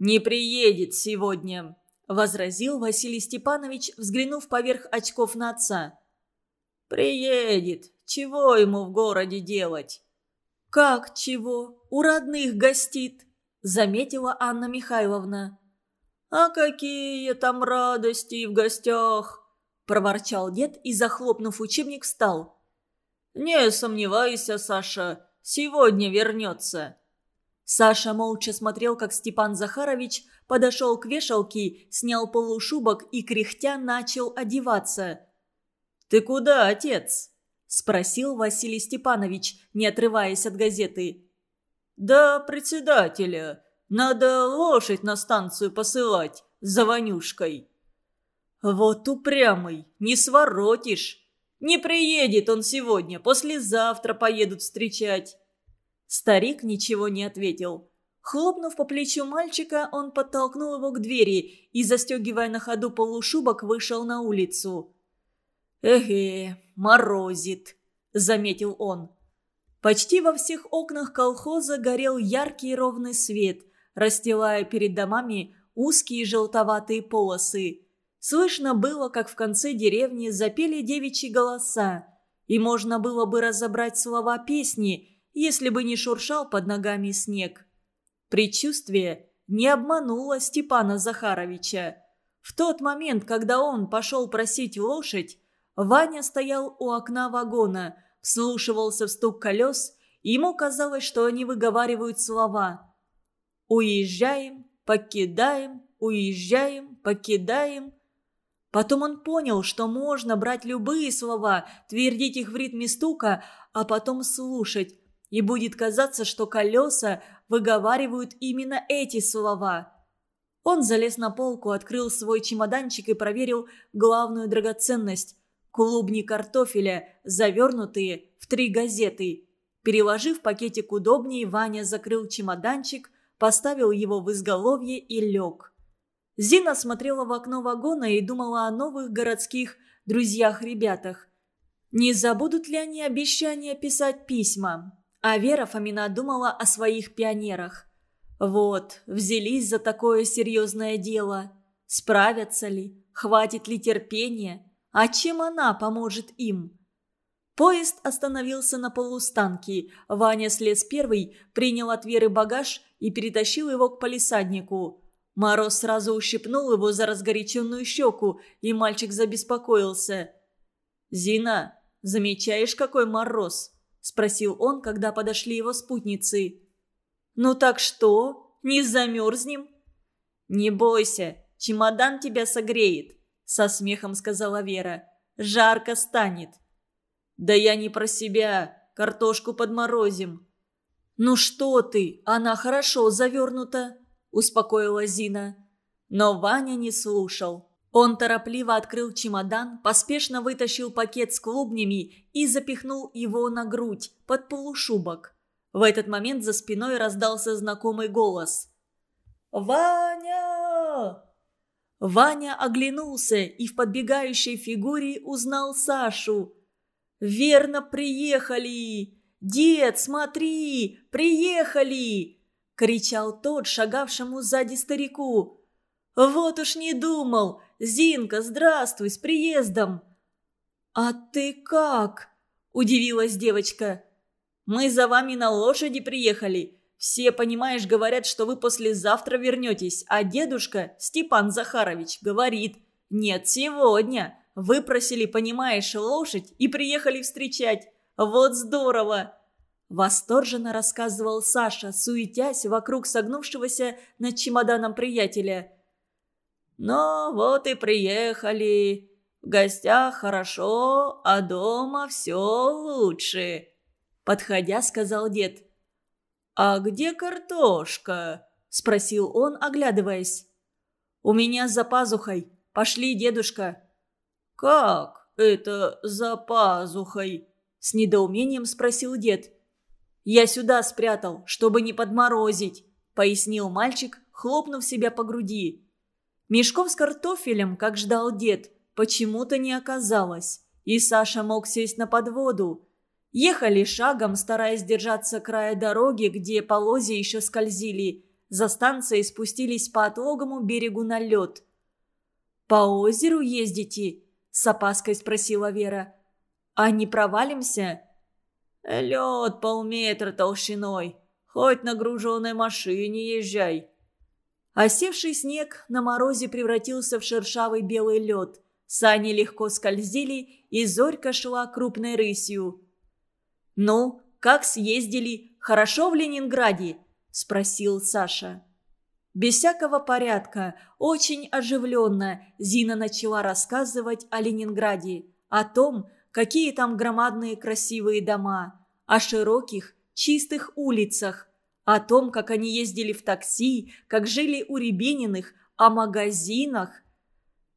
Speaker 1: «Не приедет сегодня», – возразил Василий Степанович, взглянув поверх очков на отца.
Speaker 2: «Приедет. Чего ему в городе делать?»
Speaker 1: «Как чего? У родных гостит», — заметила Анна Михайловна.
Speaker 2: «А какие там радости в гостях!» – проворчал дед и, захлопнув учебник, встал. «Не сомневайся, Саша, сегодня вернется».
Speaker 1: Саша молча смотрел, как Степан Захарович подошел к вешалке, снял полушубок и, кряхтя, начал одеваться.
Speaker 2: «Ты куда, отец?»
Speaker 1: – спросил Василий Степанович, не отрываясь от газеты.
Speaker 2: «Да, председателя. Надо лошадь на станцию посылать за Ванюшкой». «Вот упрямый, не своротишь. Не приедет он сегодня, послезавтра поедут встречать».
Speaker 1: Старик ничего не ответил. Хлопнув по плечу мальчика, он подтолкнул его к двери и, застегивая на ходу полушубок, вышел на улицу.
Speaker 2: «Эге, морозит», — заметил он.
Speaker 1: Почти во всех окнах колхоза горел яркий ровный свет расстилая перед домами узкие желтоватые полосы. Слышно было, как в конце деревни запели девичьи голоса, и можно было бы разобрать слова песни, если бы не шуршал под ногами снег. Предчувствие не обмануло Степана Захаровича. В тот момент, когда он пошел просить лошадь, Ваня стоял у окна вагона, вслушивался в стук колес, ему казалось, что они выговаривают слова – Уезжаем, покидаем, уезжаем, покидаем. Потом он понял, что можно брать любые слова, твердить их в ритме стука, а потом слушать. И будет казаться, что колеса выговаривают именно эти слова. Он залез на полку, открыл свой чемоданчик и проверил главную драгоценность – клубни картофеля, завернутые в три газеты. Переложив пакетик удобнее, Ваня закрыл чемоданчик – поставил его в изголовье и лег. Зина смотрела в окно вагона и думала о новых городских друзьях-ребятах. Не забудут ли они обещания писать письма? А Вера Фомина думала о своих пионерах. Вот, взялись за такое серьезное дело. Справятся ли? Хватит ли терпения? А чем она поможет им? Поезд остановился на полустанке. Ваня слез первый, принял от Веры багаж и перетащил его к палисаднику. Мороз сразу ущипнул его за разгоряченную щеку, и мальчик забеспокоился. «Зина, замечаешь, какой мороз?» – спросил он, когда подошли его спутницы. «Ну так что? Не замерзнем?» «Не бойся, чемодан тебя согреет», – со смехом сказала Вера. «Жарко станет». «Да я не про себя. Картошку подморозим». «Ну что ты, она хорошо завернута», – успокоила Зина. Но Ваня не слушал. Он торопливо открыл чемодан, поспешно вытащил пакет с клубнями и запихнул его на грудь, под полушубок. В этот момент за спиной раздался знакомый голос. «Ваня!» Ваня оглянулся и в подбегающей фигуре узнал Сашу. «Верно, приехали! Дед, смотри! Приехали!» — кричал тот, шагавшему сзади старику. «Вот уж не думал! Зинка, здравствуй, с приездом!» «А ты как?» – удивилась девочка. «Мы за вами на лошади приехали. Все, понимаешь, говорят, что вы послезавтра вернетесь, а дедушка, Степан Захарович, говорит, нет, сегодня. Выпросили, понимаешь, лошадь и приехали встречать. Вот здорово!» Восторженно рассказывал Саша, суетясь вокруг согнувшегося над чемоданом приятеля. «Ну, вот и приехали. В гостях хорошо, а дома все лучше», — подходя, сказал дед. «А где картошка?» — спросил он, оглядываясь. «У меня за пазухой. Пошли, дедушка». «Как это за пазухой?» – с недоумением спросил дед. «Я сюда спрятал, чтобы не подморозить», – пояснил мальчик, хлопнув себя по груди. Мешков с картофелем, как ждал дед, почему-то не оказалось, и Саша мог сесть на подводу. Ехали шагом, стараясь держаться края дороги, где полозья еще скользили. За станцией спустились по отлогому берегу на лед. «По озеру ездите?» – с опаской спросила Вера. А не провалимся?»
Speaker 2: «Лед полметра толщиной. Хоть на груженной машине езжай».
Speaker 1: Осевший снег на морозе превратился в шершавый белый лед. Сани легко скользили, и зорька шла крупной рысью. «Ну, как съездили? Хорошо в Ленинграде?» – спросил Саша. Без всякого порядка, очень оживленно Зина начала рассказывать о Ленинграде, о том, какие там громадные красивые дома, о широких, чистых улицах, о том, как они ездили в такси, как жили у Рябининых, о магазинах.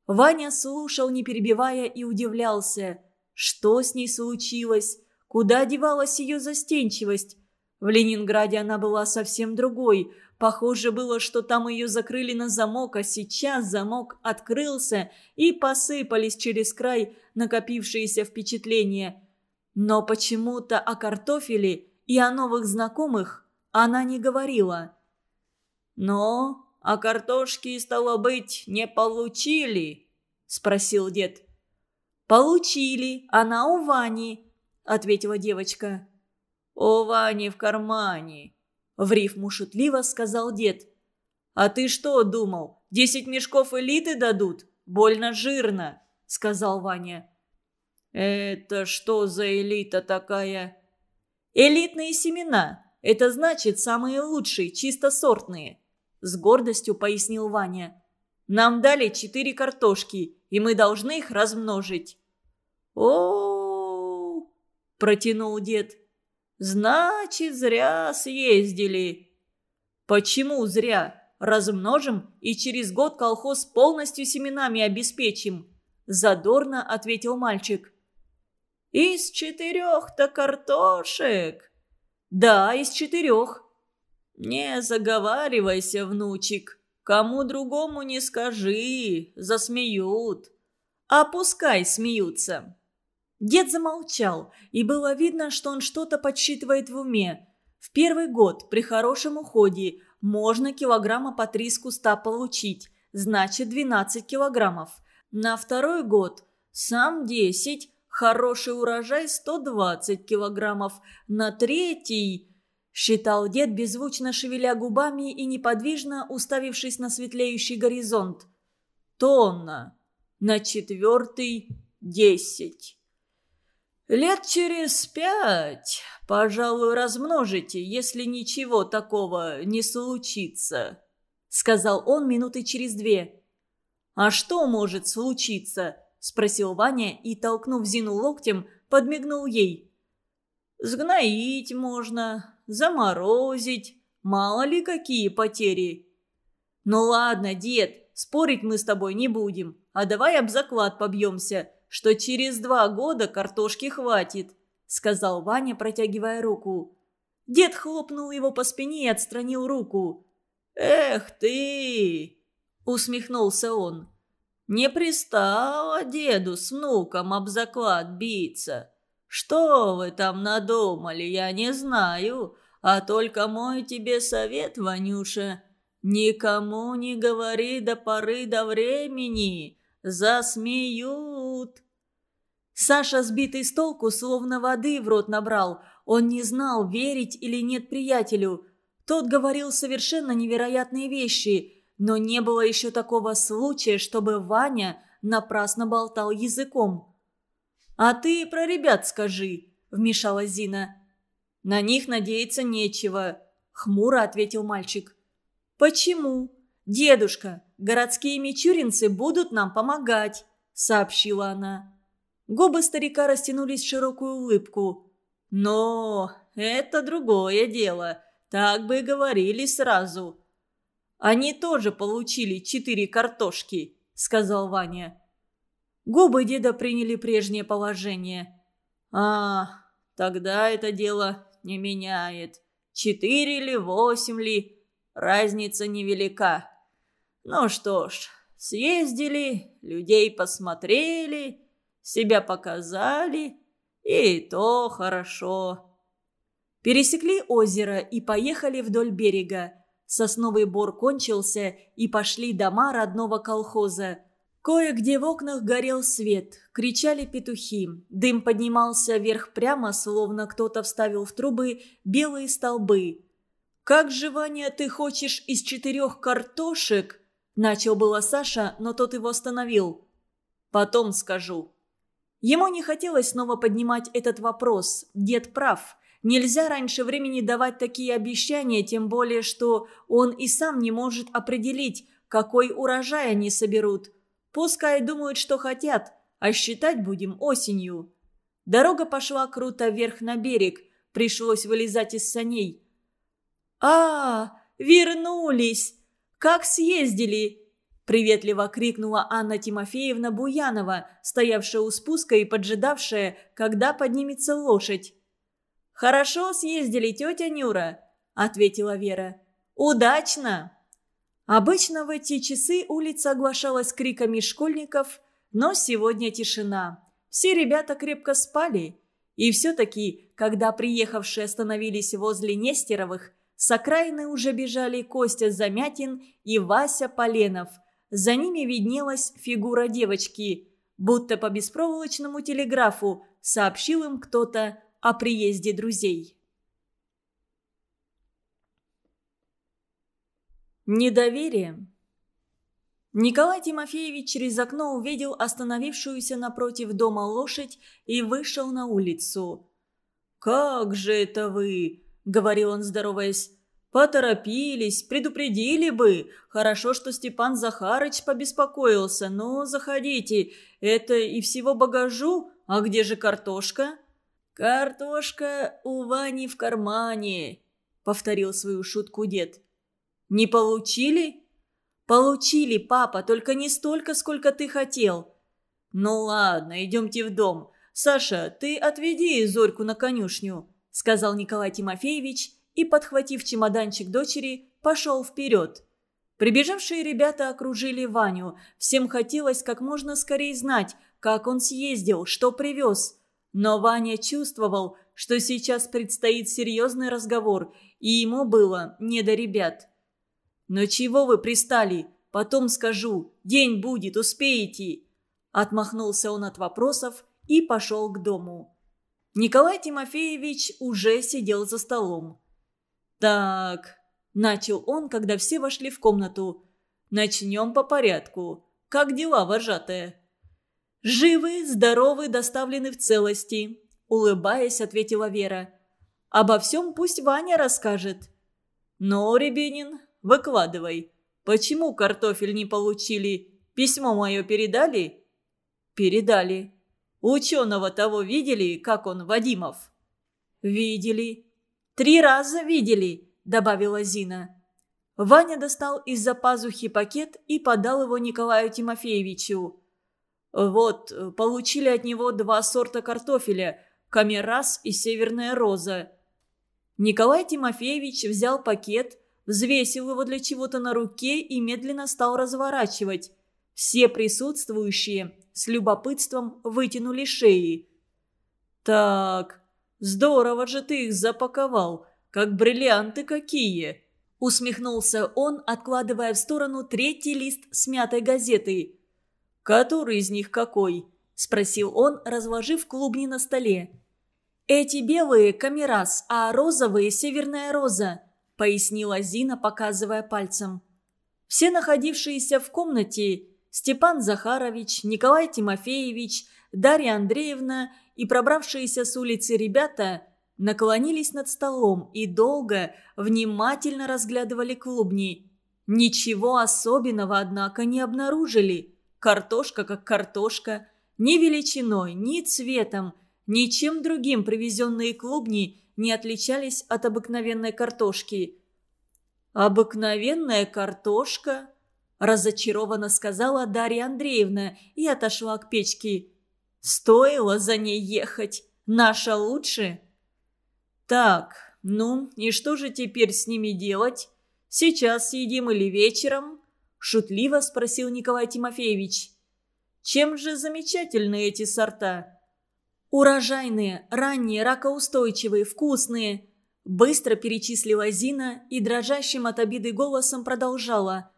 Speaker 1: Ваня слушал, не перебивая, и удивлялся, что с ней случилось, куда девалась ее застенчивость. В Ленинграде она была совсем другой. Похоже было, что там ее закрыли на замок, а сейчас замок открылся, и посыпались через край накопившиеся впечатления. Но почему-то о картофеле и о новых знакомых она не говорила.
Speaker 2: «Но а картошки, стало быть, не получили?» – спросил дед.
Speaker 1: «Получили, она у Вани», – ответила девочка.
Speaker 2: «У Вани в кармане», – в рифму шутливо сказал дед.
Speaker 1: «А ты что думал, десять мешков элиты дадут? Больно жирно», – сказал Ваня.
Speaker 2: «Это что за элита такая?»
Speaker 1: «Элитные семена. Это значит самые лучшие, чисто сортные», – с гордостью пояснил Ваня. «Нам дали четыре картошки, и мы должны их размножить».
Speaker 2: «О-о-о!» – протянул дед. «Значит, зря съездили».
Speaker 1: «Почему зря? Размножим и через год колхоз полностью семенами обеспечим», – задорно ответил мальчик.
Speaker 2: «Из четырех-то картошек?»
Speaker 1: «Да, из четырех».
Speaker 2: «Не заговаривайся, внучек. Кому другому не скажи, засмеют».
Speaker 1: «А пускай смеются». Дед замолчал, и было видно, что он что-то подсчитывает в уме. В первый год при хорошем уходе можно килограмма по три с куста получить, значит 12 килограммов. На второй год сам 10, Хороший урожай 120 килограммов. На третий... Считал дед, беззвучно шевеля губами и неподвижно уставившись на светлеющий горизонт. Тонна. На четвертый – десять.
Speaker 2: Лет через пять, пожалуй, размножите, если ничего такого не случится,
Speaker 1: сказал он минуты через две. А что может случиться? – спросил Ваня и, толкнув Зину локтем, подмигнул ей.
Speaker 2: «Сгноить можно, заморозить, мало ли какие потери».
Speaker 1: «Ну ладно, дед, спорить мы с тобой не будем, а давай об заклад побьемся, что через два года картошки хватит», – сказал Ваня, протягивая руку. Дед хлопнул его по спине и отстранил руку.
Speaker 2: «Эх ты!» – усмехнулся он. Не пристало деду с внуком об заклад биться. Что вы там надумали, я не знаю, а только мой тебе совет, Ванюша. Никому не говори до поры до времени, засмеют.
Speaker 1: Саша, сбитый с толку, словно воды в рот набрал. Он не знал, верить или нет приятелю. Тот говорил совершенно невероятные вещи – но не было еще такого случая, чтобы Ваня напрасно болтал языком. «А ты про ребят скажи», – вмешалась Зина. «На них надеяться нечего», – хмуро ответил мальчик. «Почему? Дедушка, городские мичуринцы будут нам помогать», – сообщила она. Губы старика растянулись в широкую улыбку.
Speaker 2: «Но это другое дело. Так бы говорили сразу.
Speaker 1: Они тоже получили четыре картошки», — сказал Ваня. Губы деда приняли прежнее положение.
Speaker 2: «А, тогда это дело не меняет. Четыре или восемь ли, разница невелика. Ну что ж, съездили, людей посмотрели, себя показали, и то хорошо».
Speaker 1: Пересекли озеро и поехали вдоль берега. Сосновый бор кончился, и пошли дома родного колхоза. Кое-где в окнах горел свет, кричали петухи. Дым поднимался вверх прямо, словно кто-то вставил в трубы белые столбы. «Как же, Ваня, ты хочешь из четырех картошек?» Начал было Саша, но тот его остановил. «Потом скажу». Ему не хотелось снова поднимать этот вопрос. Дед прав. Нельзя раньше времени давать такие обещания, тем более, что он и сам не может определить, какой урожай они соберут. Пускай думают, что хотят, а считать будем осенью. Дорога пошла круто вверх на берег, пришлось вылезать из саней. «А, вернулись! Как съездили!» Приветливо крикнула Анна Тимофеевна Буянова, стоявшая у спуска и поджидавшая, когда поднимется лошадь. «Хорошо съездили, тетя Нюра», — ответила Вера. «Удачно!» Обычно в эти часы улица оглашалась криками школьников, но сегодня тишина. Все ребята крепко спали. И все-таки, когда приехавшие остановились возле Нестеровых, с окраины уже бежали Костя Замятин и Вася Поленов. За ними виднелась фигура девочки. Будто по беспроволочному телеграфу сообщил им кто-то о приезде друзей. Недоверие. Николай Тимофеевич через окно увидел остановившуюся напротив дома лошадь и вышел на улицу. «Как же это вы?» — говорил он, здороваясь. «Поторопились, предупредили бы. Хорошо, что Степан Захарыч побеспокоился. Ну, заходите. Это и всего багажу? А где же картошка?» «Картошка у Вани в кармане», — повторил свою шутку дед. «Не получили?» «Получили, папа, только не столько, сколько ты хотел». «Ну ладно, идемте в дом. Саша, ты отведи Зорьку на конюшню», — сказал Николай Тимофеевич и, подхватив чемоданчик дочери, пошел вперед. Прибежавшие ребята окружили Ваню. Всем хотелось как можно скорее знать, как он съездил, что привез. Но Ваня чувствовал, что сейчас предстоит серьезный разговор, и ему было не до ребят. «Но чего вы пристали? Потом скажу. День будет, успеете!» Отмахнулся он от вопросов и пошел к дому. Николай Тимофеевич уже сидел за столом. «Так», – начал он, когда все вошли в комнату. «Начнем по порядку. Как дела, вожатая?» «Живы, здоровы, доставлены в целости», – улыбаясь, ответила Вера. «Обо всем пусть Ваня расскажет». «Ну, Рябинин, выкладывай. Почему картофель не получили? Письмо мое передали?» «Передали». «Ученого того видели, как он, Вадимов?» «Видели». «Три раза видели», – добавила Зина. Ваня достал из-за пазухи пакет и подал его Николаю Тимофеевичу. Вот, получили от него два сорта картофеля – камерас и северная роза. Николай Тимофеевич взял пакет, взвесил его для чего-то на руке и медленно стал разворачивать. Все присутствующие с любопытством вытянули шеи. «Так, здорово же ты их запаковал, как бриллианты какие!» Усмехнулся он, откладывая в сторону третий лист смятой газеты – «Который из них какой?» – спросил он, разложив клубни на столе. «Эти белые – камерас, а розовые – северная роза», – пояснила Зина, показывая пальцем. Все находившиеся в комнате – Степан Захарович, Николай Тимофеевич, Дарья Андреевна и пробравшиеся с улицы ребята – наклонились над столом и долго, внимательно разглядывали клубни. Ничего особенного, однако, не обнаружили – Картошка как картошка. Ни величиной, ни цветом, ничем другим привезенные клубни не отличались от обыкновенной картошки. «Обыкновенная картошка?» – разочарованно сказала Дарья Андреевна и отошла к печке. «Стоило за ней ехать. Наша лучше?» «Так, ну и что же теперь с ними делать? Сейчас съедим или вечером?» Шутливо спросил Николай Тимофеевич. «Чем же замечательны эти сорта?» «Урожайные, ранние, ракоустойчивые, вкусные», Быстро перечислила Зина и дрожащим от обиды голосом продолжала.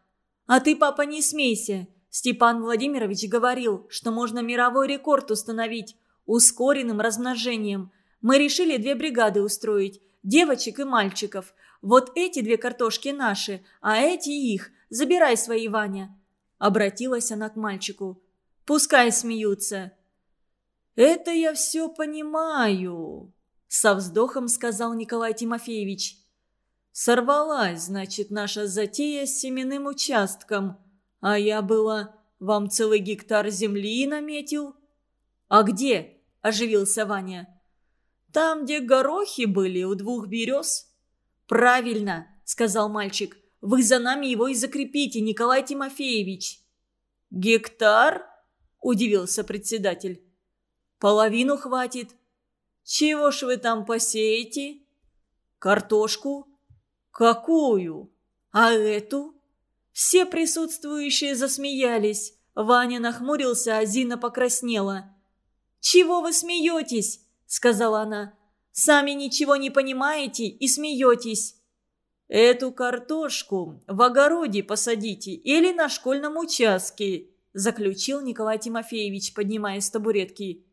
Speaker 1: «А ты, папа, не смейся. Степан Владимирович говорил, что можно мировой рекорд установить ускоренным размножением. Мы решили две бригады устроить, девочек и мальчиков. Вот эти две картошки наши, а эти их. Забирай свои, Ваня». Обратилась она к мальчику. «Пускай смеются».
Speaker 2: «Это я все понимаю», — со вздохом сказал Николай Тимофеевич. «Сорвалась, значит, наша затея с семенным участком. А я была вам целый гектар земли наметил».
Speaker 1: «А где?» – оживился Ваня.
Speaker 2: «Там, где горохи были, у двух берез».
Speaker 1: «Правильно», – сказал мальчик. «Вы за нами его и закрепите, Николай Тимофеевич».
Speaker 2: «Гектар?» – удивился председатель.
Speaker 1: «Половину хватит».
Speaker 2: «Чего ж вы там посеете?»
Speaker 1: «Картошку».
Speaker 2: «Какую?»
Speaker 1: «А эту?»
Speaker 2: Все присутствующие засмеялись. Ваня нахмурился, а Зина покраснела.
Speaker 1: «Чего вы смеетесь?» – сказала она. «Сами ничего не понимаете и смеетесь».
Speaker 2: «Эту картошку в огороде посадите или на школьном участке», – заключил Николай Тимофеевич, поднимаясь с табуретки.